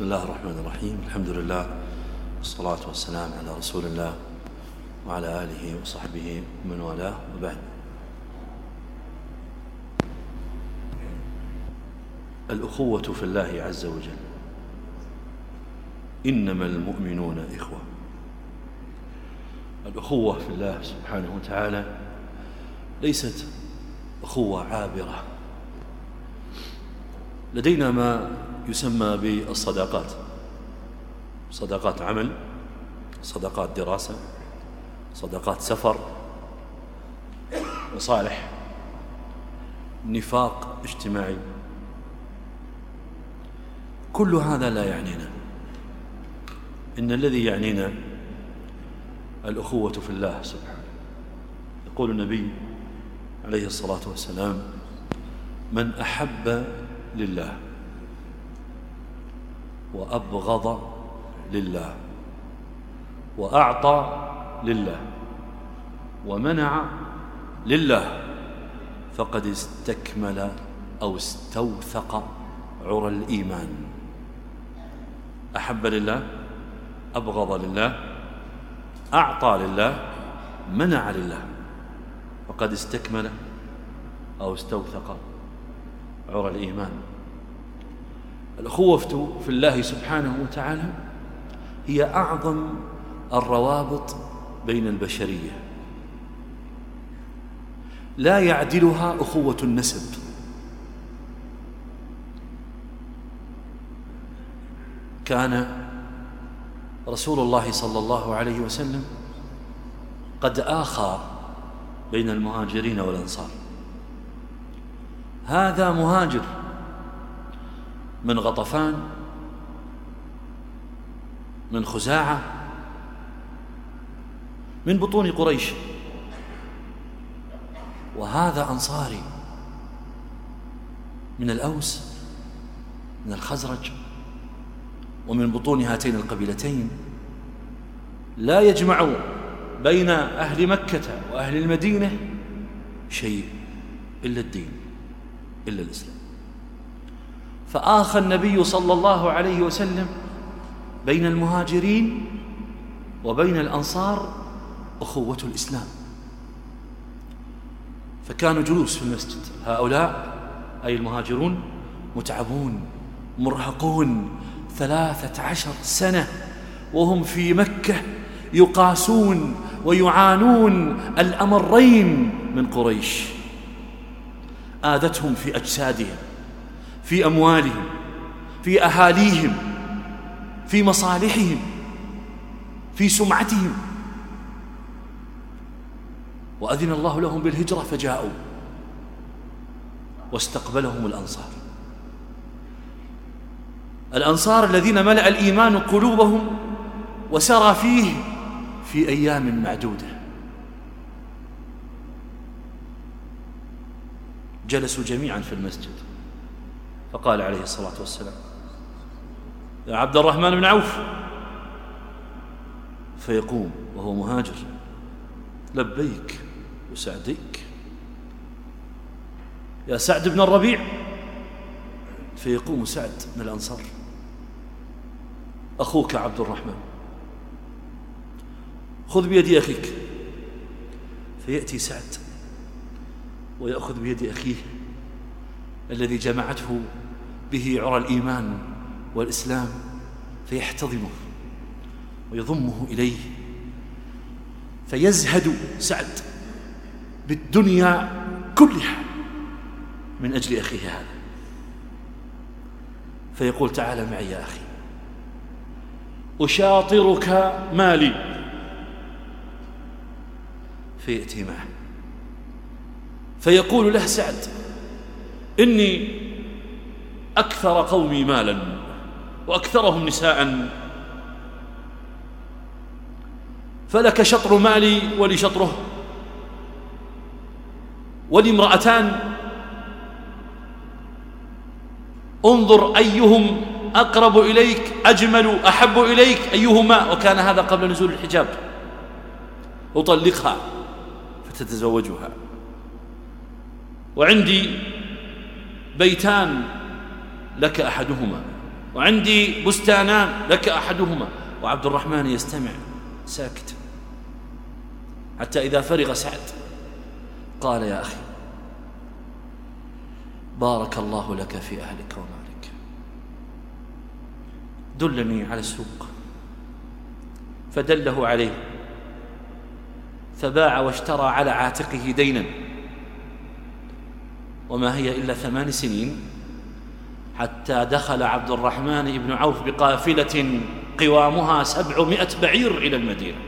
بسم الله الرحمن الرحيم. الحمد لله والصلاة والسلام على رسول الله وعلى آله وصحبه ومن والاه وبعد. الأخوة في الله عز وجل. إنما المؤمنون إخوة. الأخوة في الله سبحانه وتعالى ليست أخوة عابرة. لدينا ما يسمى بالصداقات. صداقات عمل صداقات دراسة صداقات سفر مصالح نفاق اجتماعي. كل هذا لا يعنينا. إن الذي يعنينا الأخوة في الله سبحانه. يقول النبي عليه الصلاة والسلام من أحب لله وأبغض لله وأعطى لله ومنع لله فقد استكمل أو استوثق عرى الإيمان. أحب لله أبغض لله أعطى لله منع لله فقد استكمل أو استوثق عرى الإيمان. الأخوة في الله سبحانه وتعالى هي أعظم الروابط بين البشرية. لا يعدلها أخوة النسب. كان رسول الله صلى الله عليه وسلم قد آخى بين المهاجرين والأنصار. هذا مهاجر من غطفان من خزاعة من بطون قريش. وهذا أنصاري من الأوس من الخزرج ومن بطون هاتين القبيلتين. لا يجمع بين أهل مكة وأهل المدينة شيء إلا الدين إلا الإسلام. فآخى النبي صلى الله عليه وسلم بين المهاجرين وبين الأنصار أخوة الإسلام. فكانوا جلوس في المسجد. هؤلاء أي المهاجرون متعبون مرهقون ثلاثة عشر سنة وهم في مكة يقاسون ويعانون الأمرين من قريش. آذتهم في أجسادهم. في أموالهم في أهاليهم في مصالحهم في سمعتهم. وأذن الله لهم بالهجرة فجاءوا. واستقبلهم الأنصار. الأنصار الذين ملأ الإيمان قلوبهم وسرى فيه في أيام معدودة. جلسوا جميعا في المسجد. فقال عليه الصلاة والسلام يا عبد الرحمن بن عوف. فيقوم وهو مهاجر لبيك وسعديك. يا سعد بن الربيع. فيقوم سعد من الأنصار أخوك عبد الرحمن. خذ بيد أخيك. فيأتي سعد ويأخذ بيد أخيه. الذي جمعته به عرى الإيمان والإسلام فيحتضنه ويضمه إليه فيزهد سعد بالدنيا كلها من أجل أخيه هذا. فيقول تعال معي يا أخي أشاطرك مالي. فيأتي معه فيقول له سعد إني أكثر قومي مالا وأكثرهم نساء. فلك شطر مالي ولي شطره ولي امرأتان. انظر أيهم أقرب إليك أجمل أحب إليك أيهما. وكان هذا قبل نزول الحجاب. أطلقها فتتزوجها. وعندي بيتان لك أحدهما وعندي بستانان لك أحدهما. وعبد الرحمن يستمع ساكت. حتى إذا فرغ سعد قال يا أخي بارك الله لك في أهلك ومالك. دلني على السوق فدله عليه فباع واشترى على عاتقه دينا. وما هي إلا ثمان سنين حتى دخل عبد الرحمن بن عوف بقافلة قوامها سبعمائة بعير إلى المدينة.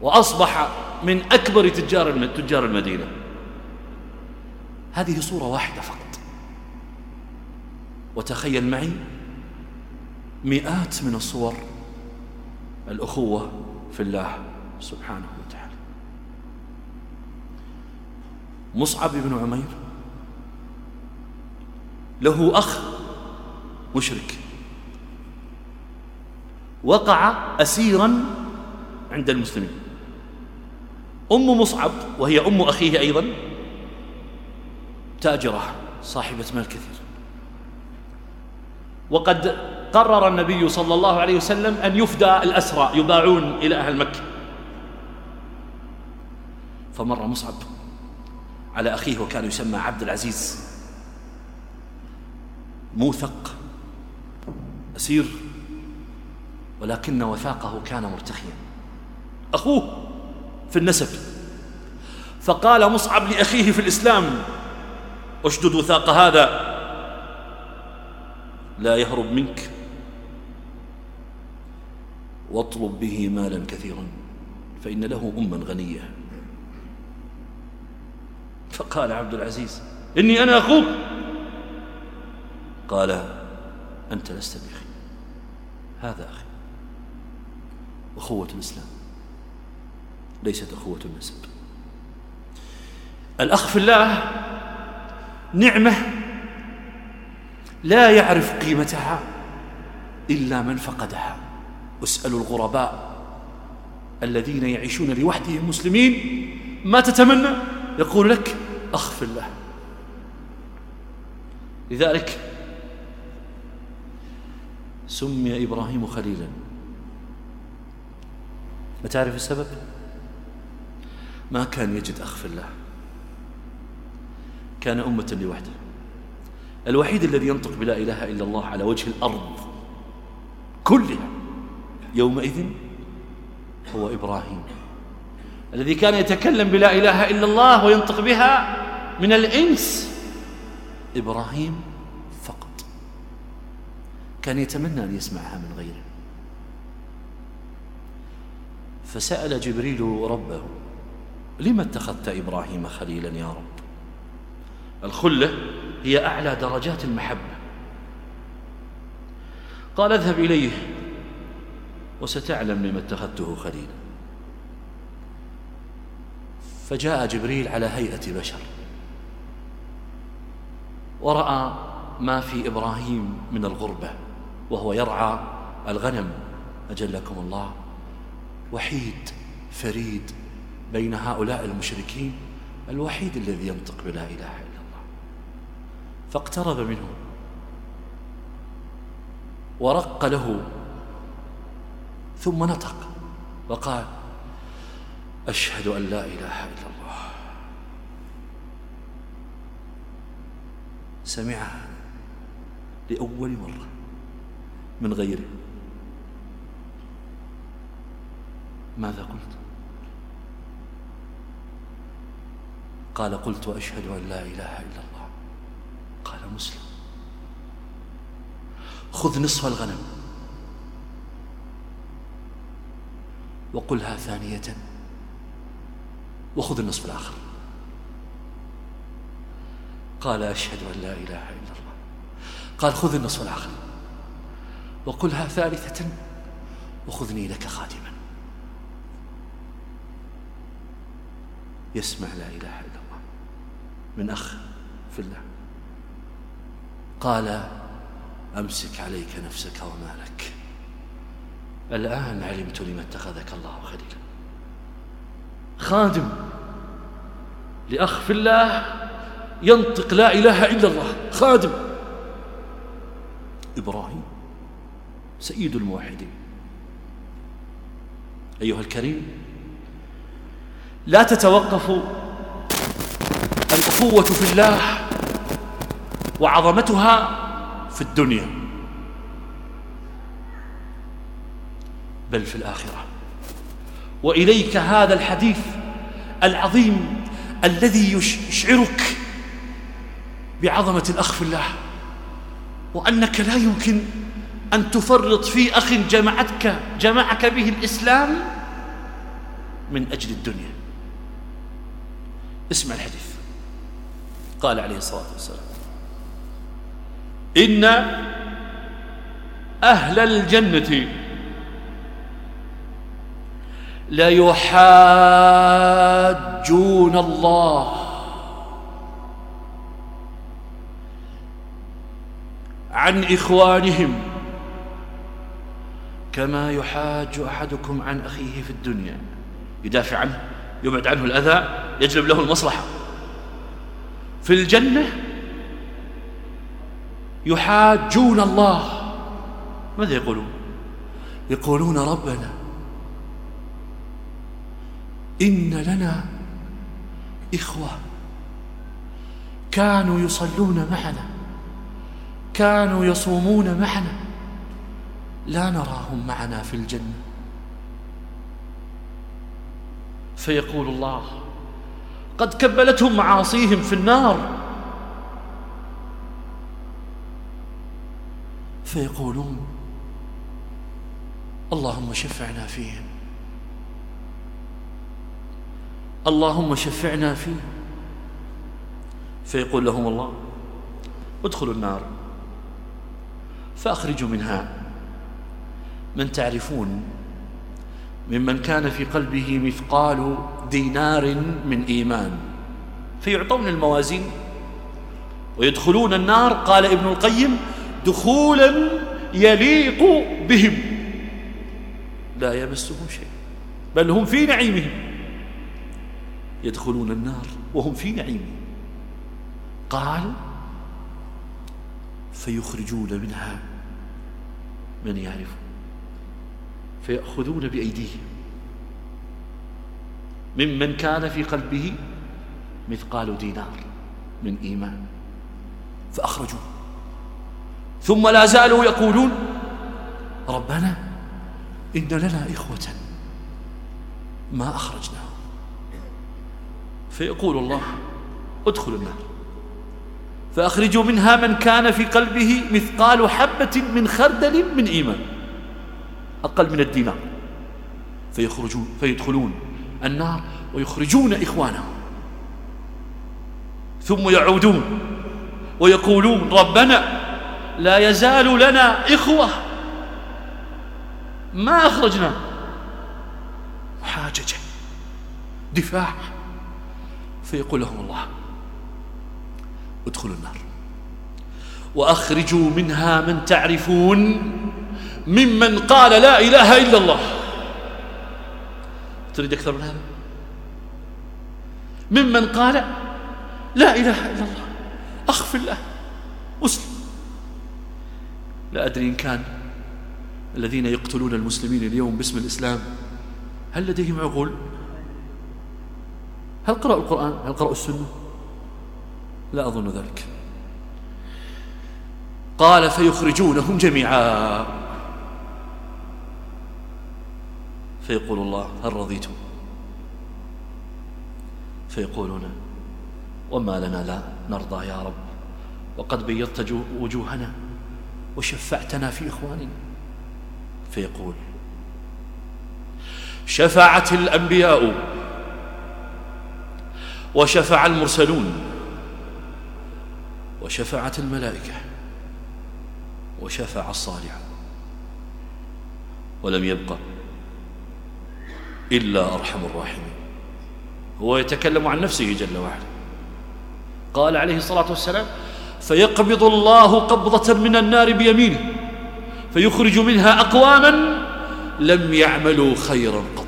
وأصبح من أكبر تجار تجار المدينة. هذه صورة واحدة فقط. وتخيل معي مئات من الصور الأخوة في الله سبحانه وتعالى مصعب بن عمير. له أخ مشرك. وقع أسيرا عند المسلمين. أم مصعب وهي أم أخيه أيضا تاجرة صاحبة مال كثير. وقد قرر النبي صلى الله عليه وسلم أن يفدى الأسرى يباعون إلى أهل مكة. فمر مصعب على أخيه وكان يسمى عبد العزيز. موثق أسير ولكن وثاقه كان مرتخيا. أخوه في النسب. فقال مصعب لأخيه في الإسلام أشدد وثاق هذا لا يهرب منك واطلب به مالا كثيرا فإن له أما غنية. فقال عبد العزيز إني أنا أخوك. قال أنت لست بأخي. هذا أخي. أخوة الإسلام. ليست أخوة النسب. الأخ في الله نعمة لا يعرف قيمتها إلا من فقدها. اسألوا الغرباء الذين يعيشون لوحدهم مسلمين ما تتمنى؟ يقول لك أخ في الله. لذلك سمي إبراهيم خليلا. ما تعرف السبب؟ ما كان يجد أخ في الله. كان أمة لوحده. الوحيد الذي ينطق بلا إله إلا الله على وجه الأرض كلها يومئذ هو إبراهيم. الذي كان يتكلم بلا إله إلا الله وينطق بها من الإنس. إبراهيم فقط. كان يتمنى أن يسمعها من غيره. فسأل جبريل ربه لما اتخذت إبراهيم خليلا يا رب؟ الخلة هي أعلى درجات المحبة. قال اذهب إليه وستعلم لما اتخذته خليلا. فجاء جبريل على هيئة بشر. ورأى ما في إبراهيم من الغربة وهو يرعى الغنم. أجلكم الله. وحيد فريد بين هؤلاء المشركين الوحيد الذي ينطق بلا إله إلا الله. فاقترب منه. ورق له. ثم نطق وقال أشهد أن لا إله إلا الله. سمعها لأول مرة من غيره ماذا قلت؟ قال قلت وأشهد أن لا إله إلا الله. قال مسلم. خذ نصف الغنم وقلها ثانية وخذ النصف الآخر. قال أشهد أن لا إله إلا الله. قال خذ النصف الآخر وقلها ثالثة وخذني لك خادما يسمع لا إله إلا الله. من أخ في الله. قال أمسك عليك نفسك ومالك. الآن علمت لما اتخذك الله خليلا. خادم لأخ في الله. ينطق لا إله إلا الله. خادم. إبراهيم سيد الموحدين. أيها الكريم لا تتوقف الأخوة في الله وعظمتها في الدنيا بل في الآخرة. وإليك هذا الحديث العظيم الذي يشعرك بعظمة الأخ في الله. وأنك لا يمكن أن تفرط في أخ جمعتك جمعك به الإسلام من أجل الدنيا. اسمع الحديث. قال عليه الصلاة والسلام إن أهل الجنة ليحاجون الله عن إخوانهم. كما يحاج أحدكم عن أخيه في الدنيا. يدافع عنه يبعد عنه الأذى يجلب له المصلحة. في الجنة يحاجون الله. ماذا يقولون؟ يقولون ربنا إن لنا إخوة. كانوا يصلون معنا. كانوا يصومون معنا. لا نراهم معنا في الجنة. فيقول الله قد كبلتهم معاصيهم في النار. فيقولون اللهم شفعنا فيهم. اللهم شفعنا فيه فيقول لهم الله ادخلوا النار. فأخرجوا منها. من تعرفون ممن كان في قلبه مثقال دينار من إيمان. فيعطون الموازين ويدخلون النار. قال ابن القيم دخولا يليق بهم. لا يمسهم شيء بل هم في نعيمهم. يدخلون النار وهم في نعيمهم. قال فيخرجون منها. من يعرف فيأخذون بأيديهم. ممن كان في قلبه مثقال دينار من إيمان. فأخرجوا ثم لا زالوا يقولون ربنا إن لنا إخوة. ما أخرجناهم. فيقول الله ادخلوا النار. فأخرجوا منها من كان في قلبه مثقال حبة من خردل من إيمان أقل من الدينار فيخرجون فيدخلون النار ويخرجون إخوانهم. ثم يعودون ويقولون ربنا لا يزال لنا إخوة. ما أخرجنا؟ محاججة دفاع. فيقول لهم الله ادخلوا النار. وأخرجوا منها من تعرفون ممن قال لا إله إلا الله. تريد أكثر من هذا؟ ممن قال لا إله إلا الله. أخف الله. مسلم. لا أدري إن كان الذين يقتلون المسلمين اليوم باسم الإسلام هل لديهم عقول؟ هل قرأوا القرآن؟ هل قرأوا السنة؟ لا أظن ذلك. قال فيخرجونهم جميعا. فيقول الله هل رضيتم؟ فيقولون وما لنا لا نرضى يا رب. وقد بيضت وجوهنا وشفعتنا في إخواننا. فيقول شفعت الأنبياء وشفع المرسلون. وشفعت الملائكة وشفع الصالح. ولم يبقى إلا أرحم الراحمين. هو يتكلم عن نفسه جل وعلا. قال عليه الصلاة والسلام فيقبض الله قبضة من النار بيمينه فيخرج منها أقواما لم يعملوا خيرا قط.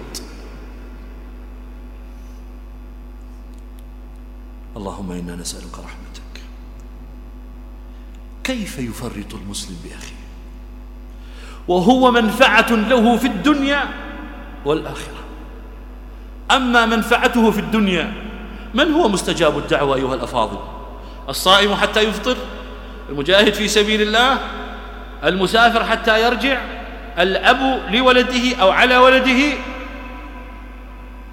اللهم إنا نسألك رحمتك كيف يفرط المسلم بأخيه؟ وهو منفعة له في الدنيا والآخرة. أما منفعته في الدنيا من هو مستجاب الدعوة أيها الأفاضل؟ الصائم حتى يفطر؟ المجاهد في سبيل الله؟ المسافر حتى يرجع؟ الأب لولده أو على ولده؟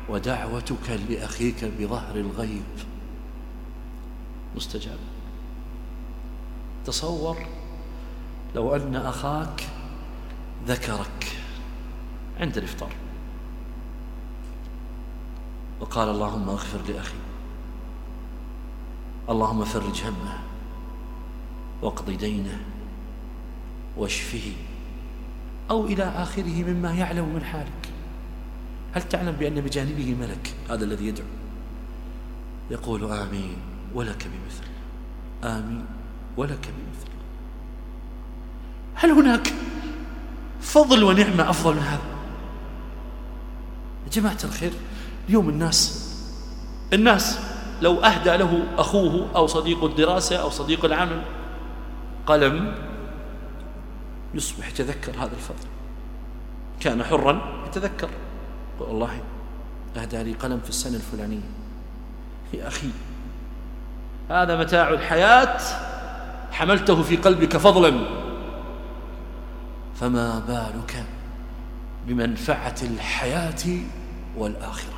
ودعوتك لأخيك بظهر الغيب مستجابة. تصور لو أن أخاك ذكرك عند الإفطار. وقال اللهم اغفر لأخي. اللهم فرج همه واقض دينه واشفه أو إلى آخره مما يعلم من حالك. هل تعلم بأن بجانبه ملك هذا الذي يدعو؟ يقول آمين ولك بمثل. آمين. ولك بمثل هل هناك فضل ونعمة أفضل من هذا؟ يا جماعة الخير اليوم الناس الناس لو أهدى له أخوه أو صديق الدراسة أو صديق العمل قلم يصبح يتذكر هذا الفضل. كان حرا يتذكر. والله أهدى لي قلم في السنة الفلانية. يا أخي هذا متاع الحياة حملته في قلبك فضلا. فما بالك بمنفعة الحياة والآخرة؟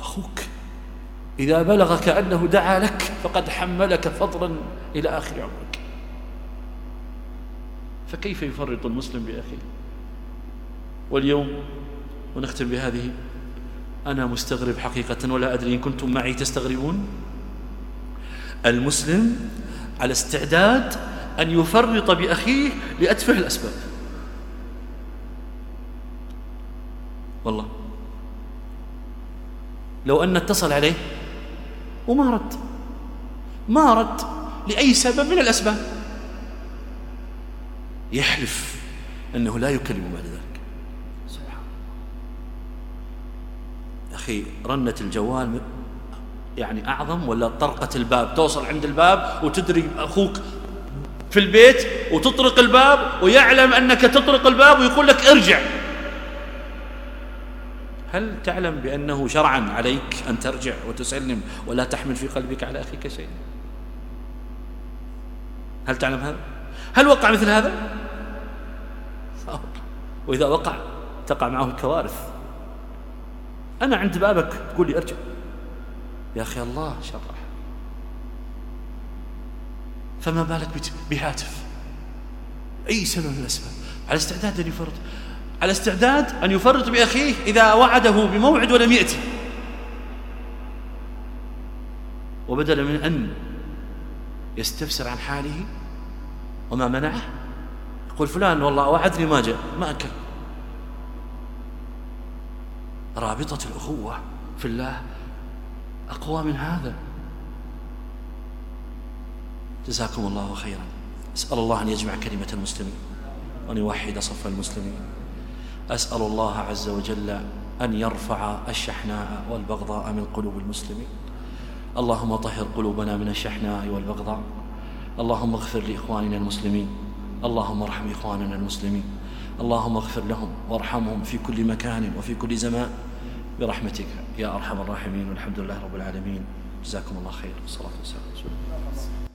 أخوك إذا بلغك أنه دعا لك فقد حملك فضلا إلى آخر عمرك. فكيف يفرط المسلم بأخيه؟ واليوم ونختم بهذه أنا مستغرب حقيقة ولا أدري إن كنتم معي تستغربون. المسلم على استعداد أن يفرط بأخيه لأتفه الأسباب. والله. لو أن اتصل عليه وما رد. ما رد لأي سبب من الأسباب. يحلف أنه لا يكلم بعد ذلك. سبحان أخي رنة الجوال يعني أعظم ولا طرقة الباب؟ توصل عند الباب وتدري أخوك في البيت وتطرق الباب ويعلم أنك تطرق الباب ويقول لك ارجع. هل تعلم بأنه شرعا عليك أن ترجع وتسلم ولا تحمل في قلبك على أخيك شيء هل تعلم هذا؟ هل وقع مثل هذا؟ وإذا وقع تقع معه الكوارث. أنا عند بابك تقول لي ارجع. يا أخي الله شرح. فما بالك بهاتف؟ أي سبب من الأسباب؟ على استعداد أن يفرط. على استعداد أن يفرط بأخيه إذا وعده بموعد ولم يأتي. وبدلا من أن يستفسر عن حاله وما منعه يقول فلان والله وعدني ما جاء ما أكل. رابطة الأخوة في الله أقوى من هذا. جزاكم الله خيرا. أسأل الله أن يجمع كلمة المسلمين وأن يوحد صف المسلمين. أسأل الله عز وجل أن يرفع الشحناء والبغضاء من قلوب المسلمين. اللهم طهر قلوبنا من الشحناء والبغضاء. اللهم اغفر لإخواننا المسلمين. اللهم ارحم إخواننا المسلمين. اللهم اغفر لهم وارحمهم في كل مكان وفي كل زمان. برحمتك يا أرحم الراحمين والحمد لله رب العالمين. جزاكم الله خير. والصلاة والسلام